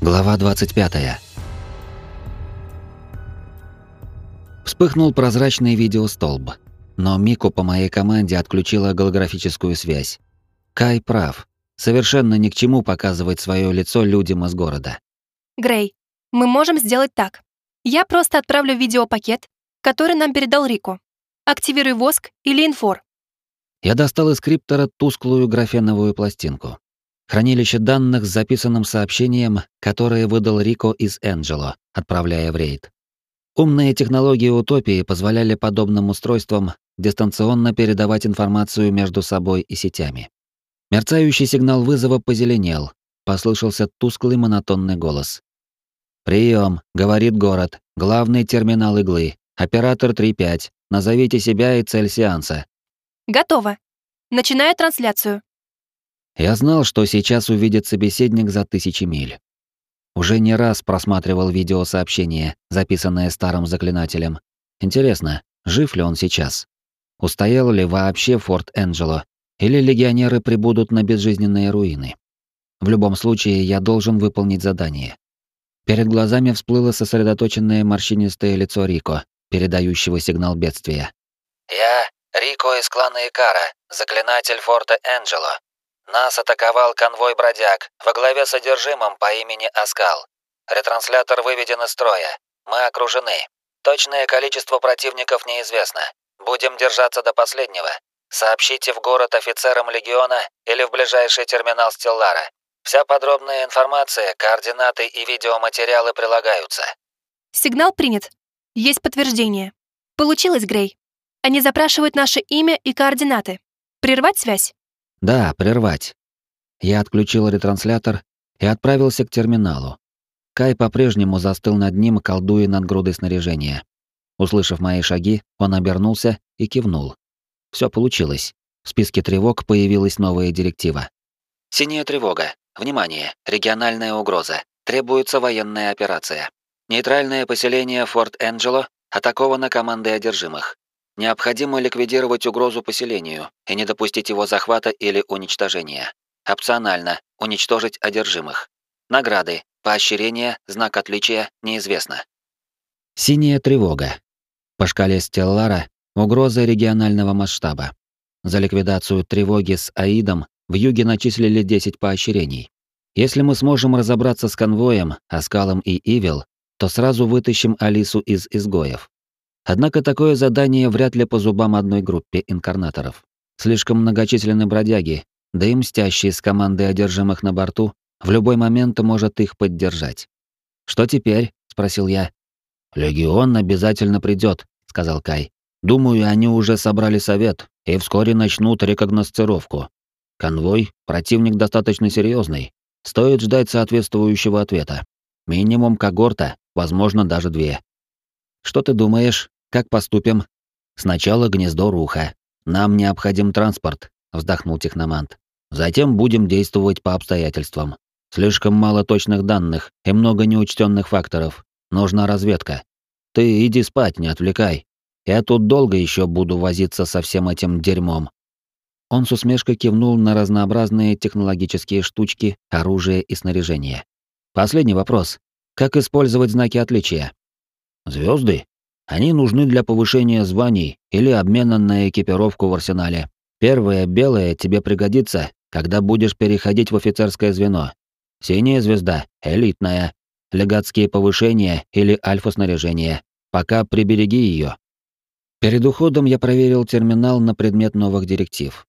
Глава 25. Вспыхнул прозрачный видеостолб, но Мику по моей команде отключила голографическую связь. Кай прав. Совершенно ни к чему показывать свое лицо людям из города. Грей, мы можем сделать так. Я просто отправлю видеопакет, который нам передал Рико. Активируй воск или инфор. Я достал из криптора тусклую графеновую пластинку. Хранилище данных с записанным сообщением, которое выдал Рико из Энджело, отправляя в рейд. Умные технологии утопии позволяли подобным устройствам дистанционно передавать информацию между собой и сетями. Мерцающий сигнал вызова позеленел, послышался тусклый монотонный голос. «Прием», — говорит город, главный терминал иглы, оператор 3.5, назовите себя и цель сеанса. Готово. Начинаю трансляцию. Я знал, что сейчас увидит собеседник за тысячи миль. Уже не раз просматривал видеосообщение, записанное старым заклинателем. Интересно, жив ли он сейчас? Устоял ли вообще Форт Энджело? Или легионеры прибудут на безжизненные руины? В любом случае, я должен выполнить задание. Перед глазами всплыло сосредоточенное морщинистое лицо Рико, передающего сигнал бедствия. «Я Рико из клана Икара, заклинатель форта Энджело. Нас атаковал конвой бродяг во главе с содержимым по имени Аскал. Ретранслятор выведен из строя. Мы окружены. Точное количество противников неизвестно. Будем держаться до последнего. Сообщите в город офицерам легиона или в ближайший терминал Стеллара. Вся подробная информация, координаты и видеоматериалы прилагаются. Сигнал принят. Есть подтверждение. Получилось, Грей. Они запрашивают наше имя и координаты. Прервать связь? Да, прервать. Я отключил ретранслятор и отправился к терминалу. Кай по-прежнему застыл над ним, колдуя над грудой снаряжения. Услышав мои шаги, он обернулся и кивнул. Все получилось. В списке тревог появилась новая директива. Синяя тревога. Внимание, региональная угроза. Требуется военная операция. Нейтральное поселение Форт Энджело атаковано командой одержимых. Необходимо ликвидировать угрозу поселению и не допустить его захвата или уничтожения. Опционально уничтожить одержимых. Награды, поощрение, знак отличия неизвестно. Синяя тревога. По шкале Стеллара угроза регионального масштаба. За ликвидацию тревоги с Аидом в юге начислили 10 поощрений. Если мы сможем разобраться с конвоем, Аскалом и Ивил, то сразу вытащим Алису из изгоев. Однако такое задание вряд ли по зубам одной группе инкарнаторов. Слишком многочисленны бродяги, да и мстящие с командой одержимых на борту в любой момент может их поддержать. «Что теперь?» — спросил я. «Легион обязательно придет, сказал Кай. «Думаю, они уже собрали совет и вскоре начнут рекогносцировку. Конвой — противник достаточно серьезный. Стоит ждать соответствующего ответа. Минимум когорта, возможно, даже две. Что ты думаешь? Как поступим? Сначала гнездо руха. Нам необходим транспорт, вздохнул техномант. Затем будем действовать по обстоятельствам. Слишком мало точных данных и много неучтенных факторов. Нужна разведка. Ты иди спать, не отвлекай. Я тут долго еще буду возиться со всем этим дерьмом. Он с усмешкой кивнул на разнообразные технологические штучки, оружие и снаряжение. Последний вопрос. Как использовать знаки отличия? Звезды? Они нужны для повышения званий или обмена на экипировку в арсенале. Первое белое тебе пригодится, когда будешь переходить в офицерское звено. Синяя звезда — элитная. Легатские повышения или альфа-снаряжение. Пока прибереги ее. Перед уходом я проверил терминал на предмет новых директив.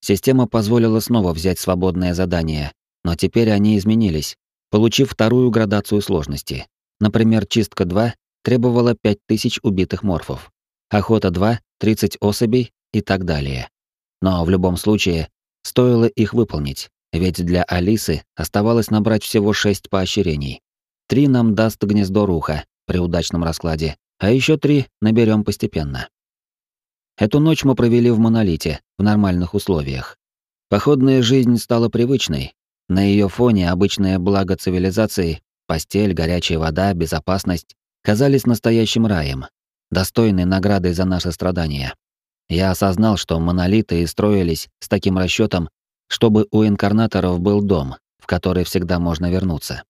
Система позволила снова взять свободное задание, но теперь они изменились, получив вторую градацию сложности. Например, чистка 2 требовала 5000 убитых морфов. Охота 2 — 30 особей и так далее. Но в любом случае, стоило их выполнить, ведь для Алисы оставалось набрать всего 6 поощрений. Три нам даст гнездо руха при удачном раскладе, а еще три наберем постепенно. Эту ночь мы провели в монолите, в нормальных условиях. Походная жизнь стала привычной. На ее фоне обычное благо цивилизации — постель, горячая вода, безопасность казались настоящим раем, достойной наградой за наши страдания. Я осознал, что монолиты и строились с таким расчетом, чтобы у инкарнаторов был дом, в который всегда можно вернуться.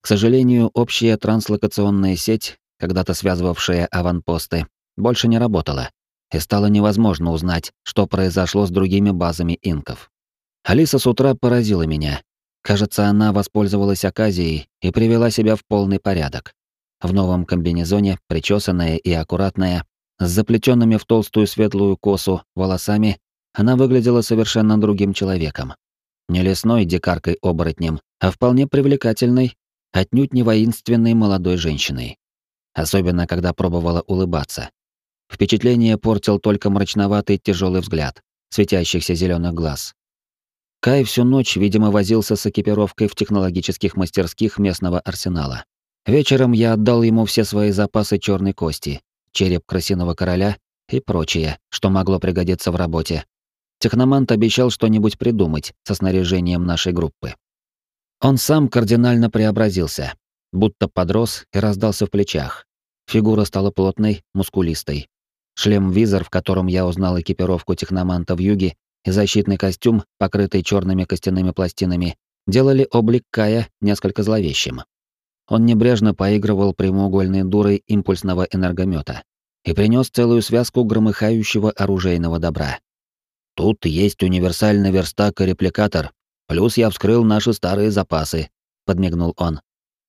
К сожалению, общая транслокационная сеть, когда-то связывавшая аванпосты, больше не работала, и стало невозможно узнать, что произошло с другими базами инков. Алиса с утра поразила меня. Кажется, она воспользовалась оказией и привела себя в полный порядок. В новом комбинезоне, причесанная и аккуратная, с заплетенными в толстую светлую косу волосами, она выглядела совершенно другим человеком. Не лесной дикаркой-оборотнем, а вполне привлекательной, отнюдь не воинственной молодой женщиной. Особенно, когда пробовала улыбаться. Впечатление портил только мрачноватый тяжелый взгляд, светящихся зеленых глаз. Кай всю ночь, видимо, возился с экипировкой в технологических мастерских местного арсенала. Вечером я отдал ему все свои запасы черной кости, череп крысиного короля и прочее, что могло пригодиться в работе. Техномант обещал что-нибудь придумать со снаряжением нашей группы. Он сам кардинально преобразился, будто подрос и раздался в плечах. Фигура стала плотной, мускулистой. Шлем-визор, в котором я узнал экипировку техноманта в юге, и защитный костюм, покрытый черными костяными пластинами, делали облик Кая несколько зловещим. Он небрежно поигрывал прямоугольной дурой импульсного энергомета и принес целую связку громыхающего оружейного добра. «Тут есть универсальный верстак и репликатор, плюс я вскрыл наши старые запасы», — подмигнул он.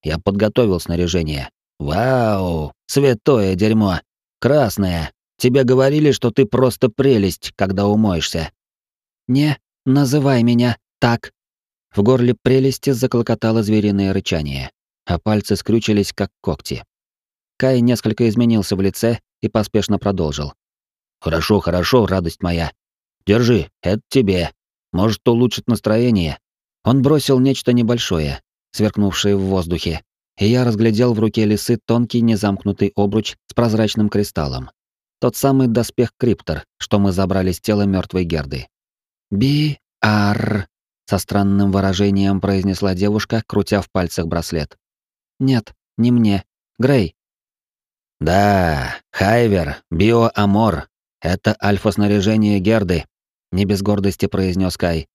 «Я подготовил снаряжение. Вау! Святое дерьмо! Красное! Тебе говорили, что ты просто прелесть, когда умоешься. «Не, называй меня так». В горле прелести заклокотало звериное рычание, а пальцы скрючились, как когти. Кай несколько изменился в лице и поспешно продолжил. «Хорошо, хорошо, радость моя. Держи, это тебе. Может, улучшит настроение». Он бросил нечто небольшое, сверкнувшее в воздухе, и я разглядел в руке лисы тонкий незамкнутый обруч с прозрачным кристаллом. Тот самый доспех Криптор, что мы забрали с тела мертвой Герды. «Би-ар», — со странным выражением произнесла девушка, крутя в пальцах браслет. «Нет, не мне. Грей». «Да, Хайвер, биоамор. Это альфа-снаряжение Герды», — не без гордости произнес Кай.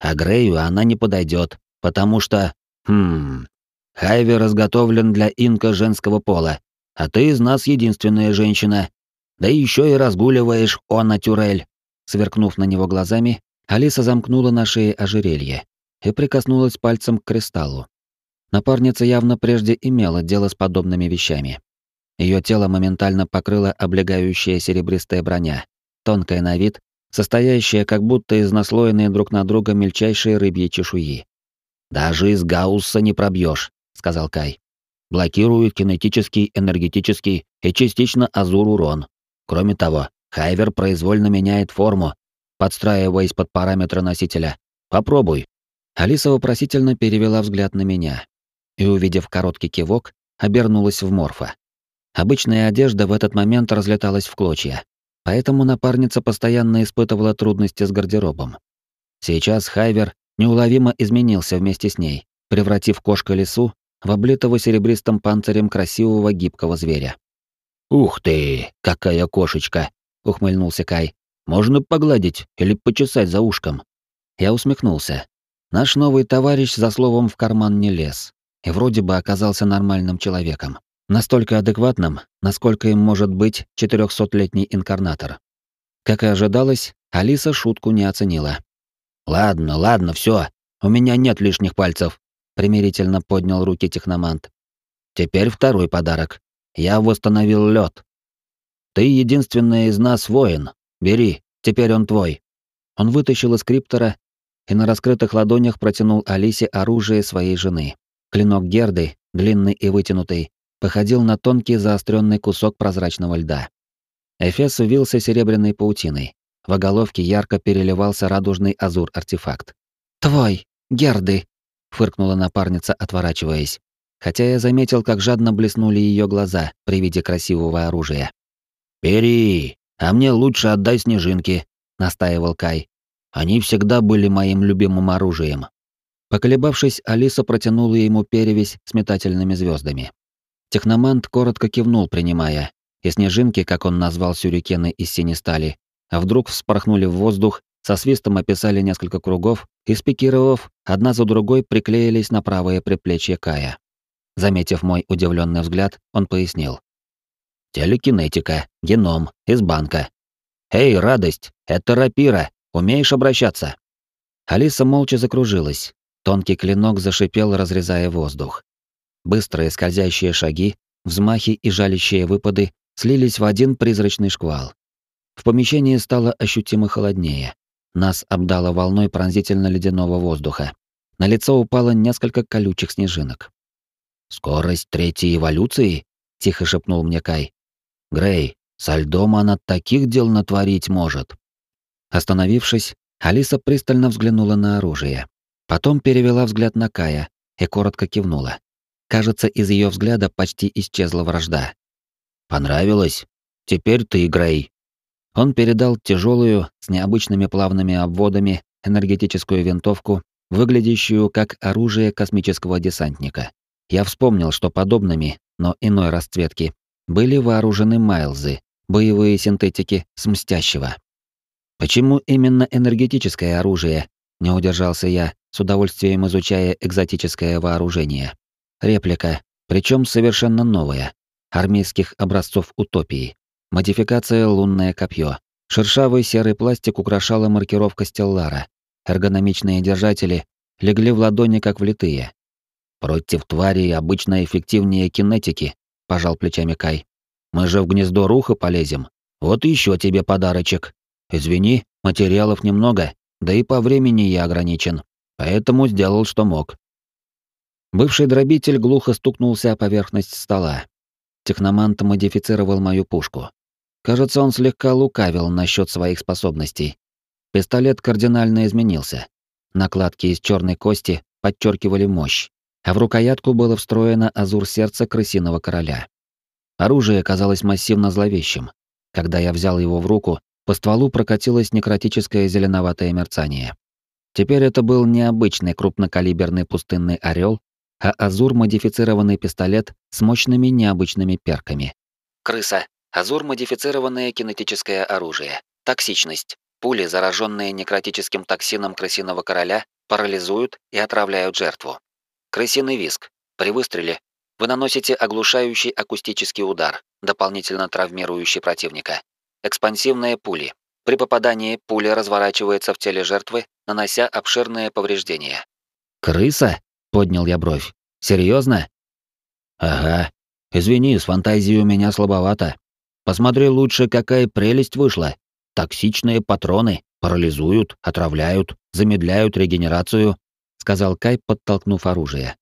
«А Грею она не подойдет, потому что... Хм... Хайвер изготовлен для инка женского пола, а ты из нас единственная женщина. Да еще и разгуливаешь, о натюрель». Сверкнув на него глазами, Алиса замкнула на шее ожерелье и прикоснулась пальцем к кристаллу. Напарница явно прежде имела дело с подобными вещами. Ее тело моментально покрыла облегающая серебристая броня, тонкая на вид, состоящая как будто из наслоенной друг на друга мельчайшей рыбьей чешуи. «Даже из Гаусса не пробьешь», — сказал Кай. «Блокирует кинетический, энергетический и частично азур урон. Кроме того, Хайвер произвольно меняет форму, подстраиваясь под параметры носителя. Попробуй. Алиса вопросительно перевела взгляд на меня и, увидев короткий кивок, обернулась в морфа. Обычная одежда в этот момент разлеталась в клочья, поэтому напарница постоянно испытывала трудности с гардеробом. Сейчас Хайвер неуловимо изменился вместе с ней, превратив кошка лесу в облитого серебристым панцирем красивого гибкого зверя. «Ух ты, какая кошечка!» — ухмыльнулся Кай. Можно погладить или почесать за ушком. Я усмехнулся. Наш новый товарищ за словом в карман не лез. И вроде бы оказался нормальным человеком. Настолько адекватным, насколько им может быть четырехсотлетний инкарнатор. Как и ожидалось, Алиса шутку не оценила. «Ладно, ладно, все. У меня нет лишних пальцев», — примирительно поднял руки техномант. «Теперь второй подарок. Я восстановил лед. Ты единственный из нас воин, Бери, теперь он твой. Он вытащил из криптора и на раскрытых ладонях протянул Алисе оружие своей жены. Клинок Герды, длинный и вытянутый, походил на тонкий заостренный кусок прозрачного льда. Эфес увился серебряной паутиной. В оголовке ярко переливался радужный азур-артефакт. «Твой, Герды!» — фыркнула напарница, отворачиваясь. Хотя я заметил, как жадно блеснули ее глаза при виде красивого оружия. «Бери!» «А мне лучше отдай снежинки», — настаивал Кай. «Они всегда были моим любимым оружием». Поколебавшись, Алиса протянула ему перевязь с метательными звездами. Техномант коротко кивнул, принимая, и снежинки, как он назвал сюрикены из синей стали, а вдруг вспорхнули в воздух, со свистом описали несколько кругов и, спикировав, одна за другой приклеились на правое предплечье Кая. Заметив мой удивленный взгляд, он пояснил. «Телекинетика, геном, из банка. Эй, радость, это рапира, умеешь обращаться?» Алиса молча закружилась. Тонкий клинок зашипел, разрезая воздух. Быстрые скользящие шаги, взмахи и жалящие выпады слились в один призрачный шквал. В помещении стало ощутимо холоднее. Нас обдало волной пронзительно-ледяного воздуха. На лицо упало несколько колючих снежинок. «Скорость третьей эволюции?» — тихо шепнул мне Кай. «Грей, со льдом она таких дел натворить может». Остановившись, Алиса пристально взглянула на оружие. Потом перевела взгляд на Кая и коротко кивнула. Кажется, из ее взгляда почти исчезла вражда. «Понравилось? Теперь ты, Грей». Он передал тяжелую, с необычными плавными обводами, энергетическую винтовку, выглядящую как оружие космического десантника. Я вспомнил, что подобными, но иной расцветки, были вооружены Майлзы, боевые синтетики с мстящего. Почему именно энергетическое оружие? Не удержался я, с удовольствием изучая экзотическое вооружение. Реплика, причем совершенно новая, армейских образцов утопии. Модификация лунное копье. Шершавый серый пластик украшала маркировка Стеллара. Эргономичные держатели легли в ладони как влитые. Против тварей обычно эффективнее кинетики, пожал плечами Кай. Мы же в гнездо руха полезем. Вот еще тебе подарочек. Извини, материалов немного, да и по времени я ограничен, поэтому сделал, что мог. Бывший дробитель глухо стукнулся о поверхность стола. Техномант модифицировал мою пушку. Кажется, он слегка лукавил насчет своих способностей. Пистолет кардинально изменился. Накладки из черной кости подчеркивали мощь, а в рукоятку было встроено азур сердца крысиного короля. Оружие казалось массивно зловещим. Когда я взял его в руку, по стволу прокатилось некротическое зеленоватое мерцание. Теперь это был необычный крупнокалиберный пустынный орел, а азур-модифицированный пистолет с мощными необычными перками. Крыса. Азур-модифицированное кинетическое оружие. Токсичность. Пули, зараженные некротическим токсином крысиного короля, парализуют и отравляют жертву. Крысиный виск. При выстреле вы наносите оглушающий акустический удар, дополнительно травмирующий противника. Экспансивные пули. При попадании пуля разворачивается в теле жертвы, нанося обширные повреждения. «Крыса?» — поднял я бровь. «Серьезно?» «Ага. Извини, с фантазией у меня слабовато. Посмотри лучше, какая прелесть вышла. Токсичные патроны парализуют, отравляют, замедляют регенерацию», — сказал Кай, подтолкнув оружие.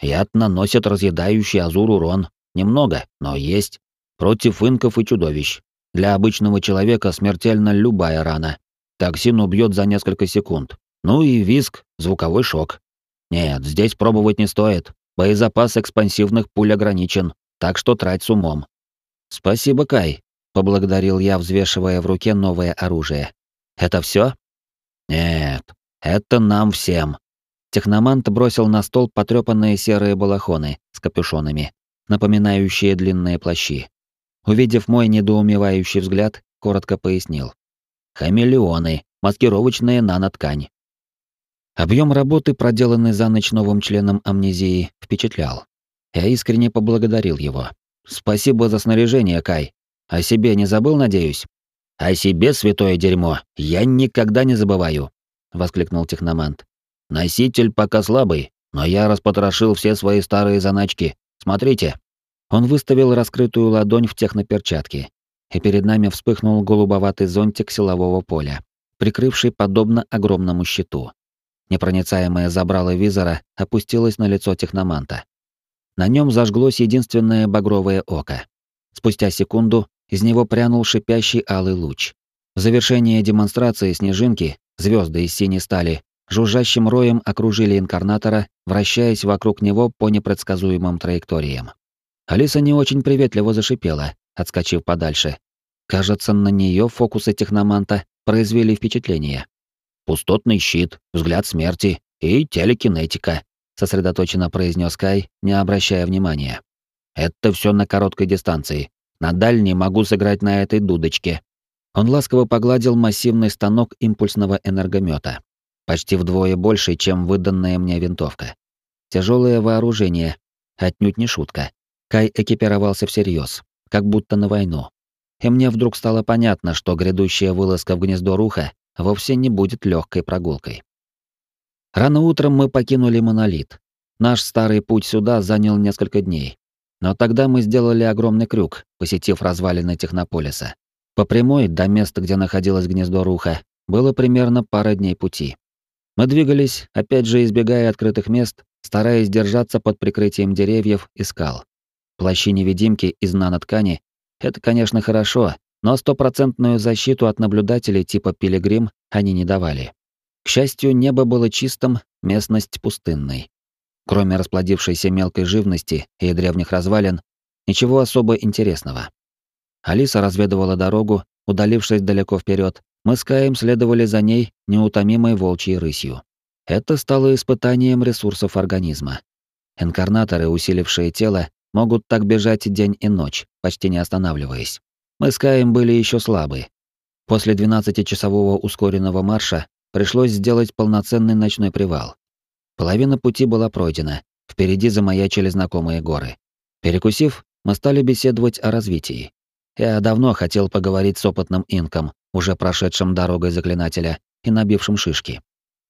«Яд наносит разъедающий азур урон. Немного, но есть. Против инков и чудовищ. Для обычного человека смертельна любая рана. Токсин убьет за несколько секунд. Ну и виск, звуковой шок. Нет, здесь пробовать не стоит. Боезапас экспансивных пуль ограничен, так что трать с умом. Спасибо, Кай, поблагодарил я, взвешивая в руке новое оружие. Это все? Нет, это нам всем. Техномант бросил на стол потрепанные серые балахоны с капюшонами, напоминающие длинные плащи. Увидев мой недоумевающий взгляд, коротко пояснил. «Хамелеоны, маскировочная наноткань». Объем работы, проделанный за ночь новым членом амнезии, впечатлял. Я искренне поблагодарил его. «Спасибо за снаряжение, Кай. О себе не забыл, надеюсь?» «О себе, святое дерьмо, я никогда не забываю», — воскликнул техномант. «Носитель пока слабый, но я распотрошил все свои старые заначки. Смотрите». Он выставил раскрытую ладонь в техноперчатке, и перед нами вспыхнул голубоватый зонтик силового поля, прикрывший подобно огромному щиту. Непроницаемое забрало визора опустилось на лицо техноманта. На нем зажглось единственное багровое око. Спустя секунду из него прянул шипящий алый луч. В завершение демонстрации снежинки, звезды из синей стали, жужжащим роем окружили инкарнатора, вращаясь вокруг него по непредсказуемым траекториям. Алиса не очень приветливо зашипела, отскочив подальше. Кажется, на нее фокусы техноманта произвели впечатление. «Пустотный щит, взгляд смерти и телекинетика», сосредоточенно произнес Кай, не обращая внимания. «Это все на короткой дистанции. На дальней могу сыграть на этой дудочке». Он ласково погладил массивный станок импульсного энергомета, почти вдвое больше, чем выданная мне винтовка. Тяжелое вооружение, Отнюдь не шутка. Кай экипировался всерьез, как будто на войну. И мне вдруг стало понятно, что грядущая вылазка в гнездо Руха вовсе не будет легкой прогулкой. Рано утром мы покинули монолит. Наш старый путь сюда занял несколько дней. Но тогда мы сделали огромный крюк, посетив развалины Технополиса. По прямой до места, где находилось гнездо Руха, было примерно пара дней пути. Мы двигались, опять же избегая открытых мест, стараясь держаться под прикрытием деревьев и скал. Плащи-невидимки из наноткани — это, конечно, хорошо, но стопроцентную защиту от наблюдателей типа пилигрим они не давали. К счастью, небо было чистым, местность пустынной. Кроме расплодившейся мелкой живности и древних развалин, ничего особо интересного. Алиса разведывала дорогу, удалившись далеко вперед. Мы с Каем следовали за ней неутомимой волчьей рысью. Это стало испытанием ресурсов организма. Инкарнаторы, усилившие тело, могут так бежать день и ночь, почти не останавливаясь. Мы с Каем были еще слабы. После 12-часового ускоренного марша пришлось сделать полноценный ночной привал. Половина пути была пройдена, впереди замаячили знакомые горы. Перекусив, мы стали беседовать о развитии. Я давно хотел поговорить с опытным инком, уже прошедшим дорогой заклинателя и набившим шишки.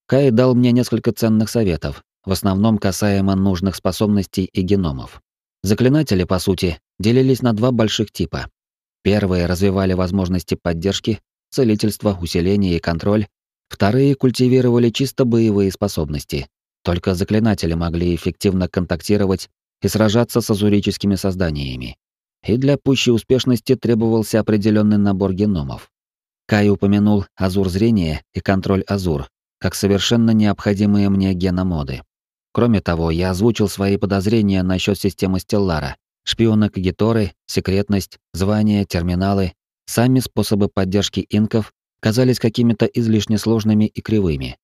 Кай дал мне несколько ценных советов, в основном касаемо нужных способностей и геномов. Заклинатели, по сути, делились на два больших типа. Первые развивали возможности поддержки, целительства, усиления и контроль. Вторые культивировали чисто боевые способности. Только заклинатели могли эффективно контактировать и сражаться с азурическими созданиями и для пущей успешности требовался определенный набор геномов. Кай упомянул азур зрения и контроль азур, как совершенно необходимые мне геномоды. Кроме того, я озвучил свои подозрения насчет системы Стеллара, шпионок Гиторы, секретность, звания, терминалы. Сами способы поддержки инков казались какими-то излишне сложными и кривыми.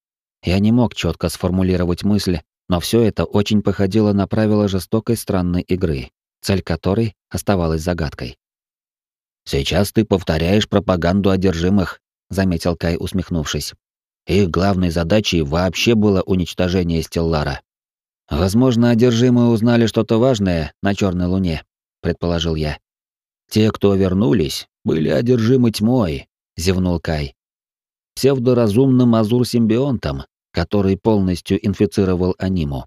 Я не мог четко сформулировать мысль, но все это очень походило на правила жестокой странной игры цель которой оставалась загадкой. «Сейчас ты повторяешь пропаганду одержимых», — заметил Кай, усмехнувшись. «Их главной задачей вообще было уничтожение Стеллара». «Возможно, одержимые узнали что-то важное на Черной Луне», — предположил я. «Те, кто вернулись, были одержимы тьмой», — зевнул Кай. «Псевдоразумным азур-симбионтом, который полностью инфицировал аниму.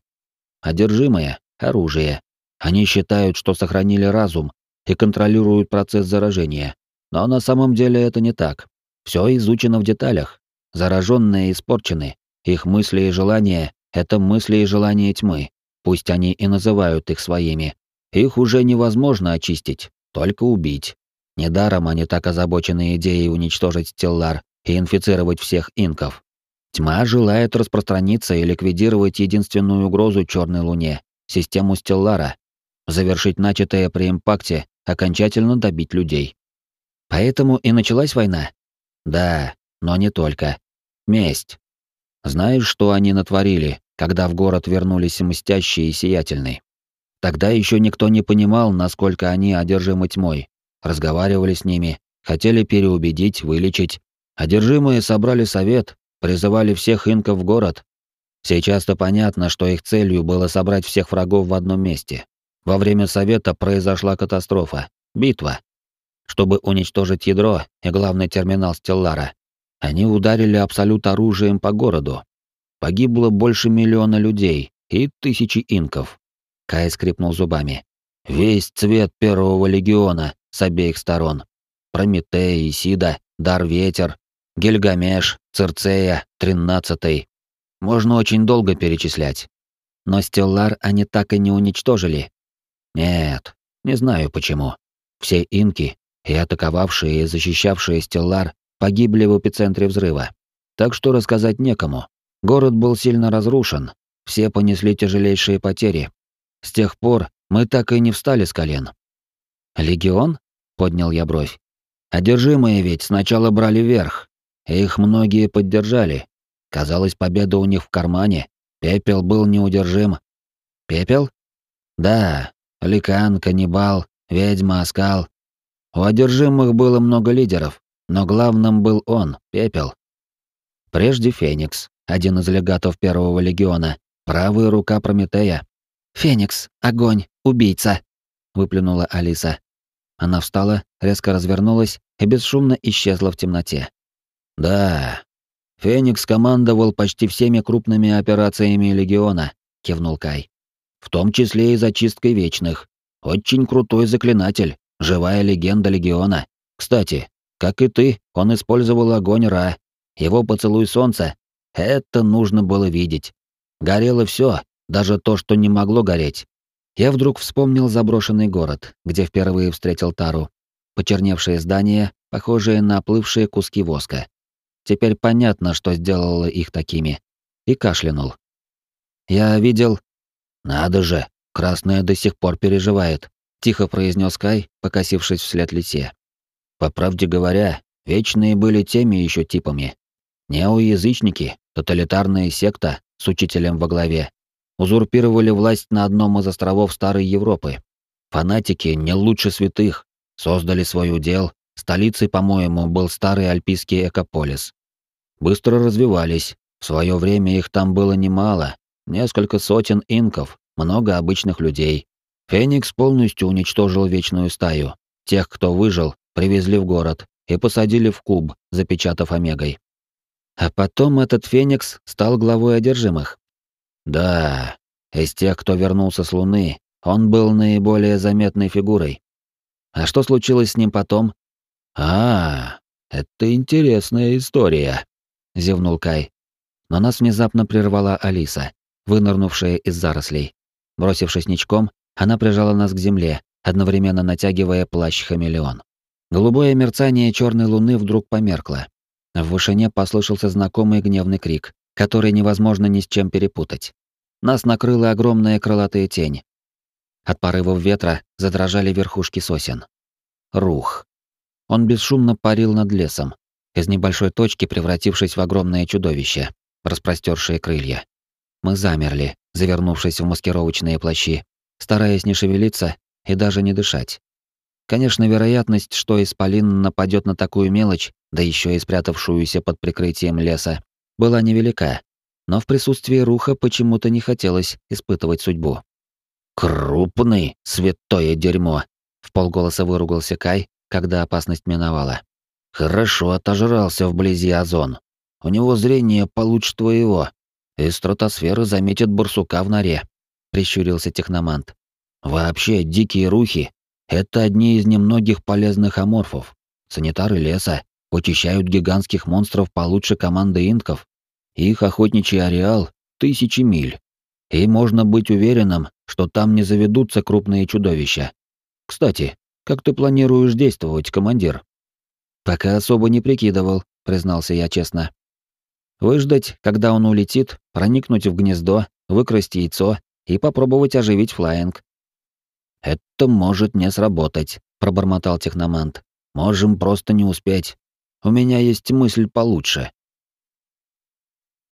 Одержимое — оружие, они считают, что сохранили разум и контролируют процесс заражения. Но на самом деле это не так. Все изучено в деталях. Зараженные испорчены. Их мысли и желания — это мысли и желания тьмы. Пусть они и называют их своими. Их уже невозможно очистить, только убить. Недаром они так озабочены идеей уничтожить Стеллар и инфицировать всех инков. Тьма желает распространиться и ликвидировать единственную угрозу Черной Луне — систему Стеллара, завершить начатое при импакте, окончательно добить людей. Поэтому и началась война? Да, но не только. Месть. Знаешь, что они натворили, когда в город вернулись мстящие и сиятельные? Тогда еще никто не понимал, насколько они одержимы тьмой. Разговаривали с ними, хотели переубедить, вылечить. Одержимые собрали совет, призывали всех инков в город. Сейчас-то понятно, что их целью было собрать всех врагов в одном месте. Во время совета произошла катастрофа, битва. Чтобы уничтожить ядро и главный терминал Стеллара, они ударили абсолют оружием по городу. Погибло больше миллиона людей и тысячи инков. Кай скрипнул зубами. Весь цвет первого легиона с обеих сторон. Прометей, Исида, Дар-Ветер, Гильгамеш, Цирцея, Тринадцатый. Можно очень долго перечислять. Но Стеллар они так и не уничтожили, нет, не знаю почему. Все инки, и атаковавшие и защищавшие Стеллар, погибли в эпицентре взрыва. Так что рассказать некому. Город был сильно разрушен, все понесли тяжелейшие потери. С тех пор мы так и не встали с колен. «Легион?» — поднял я бровь. «Одержимые ведь сначала брали верх, их многие поддержали. Казалось, победа у них в кармане. Пепел был неудержим». «Пепел?» «Да, Ликан, каннибал, ведьма, оскал. У одержимых было много лидеров, но главным был он, Пепел. Прежде Феникс, один из легатов Первого легиона, правая рука Прометея. «Феникс, огонь, убийца!» — выплюнула Алиса. Она встала, резко развернулась и бесшумно исчезла в темноте. «Да, Феникс командовал почти всеми крупными операциями Легиона», — кивнул Кай. «В том числе и зачисткой Вечных. Очень крутой заклинатель, живая легенда Легиона. Кстати, как и ты, он использовал огонь Ра. Его поцелуй солнца — это нужно было видеть. Горело все, даже то, что не могло гореть. Я вдруг вспомнил заброшенный город, где впервые встретил Тару. Почерневшие здания, похожие на оплывшие куски воска. Теперь понятно, что сделало их такими. И кашлянул. Я видел... Надо же, красная до сих пор переживает, тихо произнес Кай, покосившись вслед лисе. По правде говоря, вечные были теми еще типами. Неоязычники, тоталитарная секта с учителем во главе, узурпировали власть на одном из островов Старой Европы. Фанатики не лучше святых, создали свой удел, столицей, по-моему, был старый альпийский экополис. Быстро развивались, в свое время их там было немало, несколько сотен инков, много обычных людей. Феникс полностью уничтожил вечную стаю. Тех, кто выжил, привезли в город и посадили в куб, запечатав омегой. А потом этот Феникс стал главой одержимых. Да, из тех, кто вернулся с Луны, он был наиболее заметной фигурой. А что случилось с ним потом? А, это интересная история, зевнул Кай. Но нас внезапно прервала Алиса, вынырнувшая из зарослей. Бросившись ничком, она прижала нас к земле, одновременно натягивая плащ-хамелеон. Голубое мерцание черной луны вдруг померкло. В вышине послышался знакомый гневный крик, который невозможно ни с чем перепутать. Нас накрыла огромная крылатая тень. От порывов ветра задрожали верхушки сосен. Рух. Он бесшумно парил над лесом, из небольшой точки превратившись в огромное чудовище, распростершее крылья. Мы замерли, завернувшись в маскировочные плащи, стараясь не шевелиться и даже не дышать. Конечно, вероятность, что исполин нападет на такую мелочь, да еще и спрятавшуюся под прикрытием леса, была невелика, но в присутствии Руха почему-то не хотелось испытывать судьбу. «Крупный, святое дерьмо!» — в полголоса выругался Кай, когда опасность миновала. «Хорошо отожрался вблизи озон. У него зрение получше твоего. Из стратосферы заметит барсука в норе», — прищурился техномант. «Вообще, дикие рухи — это одни из немногих полезных аморфов. Санитары леса вычищают гигантских монстров получше команды инков, их охотничий ареал — тысячи миль. И можно быть уверенным, что там не заведутся крупные чудовища. Кстати, как ты планируешь действовать, командир? Пока особо не прикидывал, признался я честно. Выждать, когда он улетит, проникнуть в гнездо, выкрасть яйцо и попробовать оживить флаинг. Это может не сработать, пробормотал техномант. Можем просто не успеть. У меня есть мысль получше.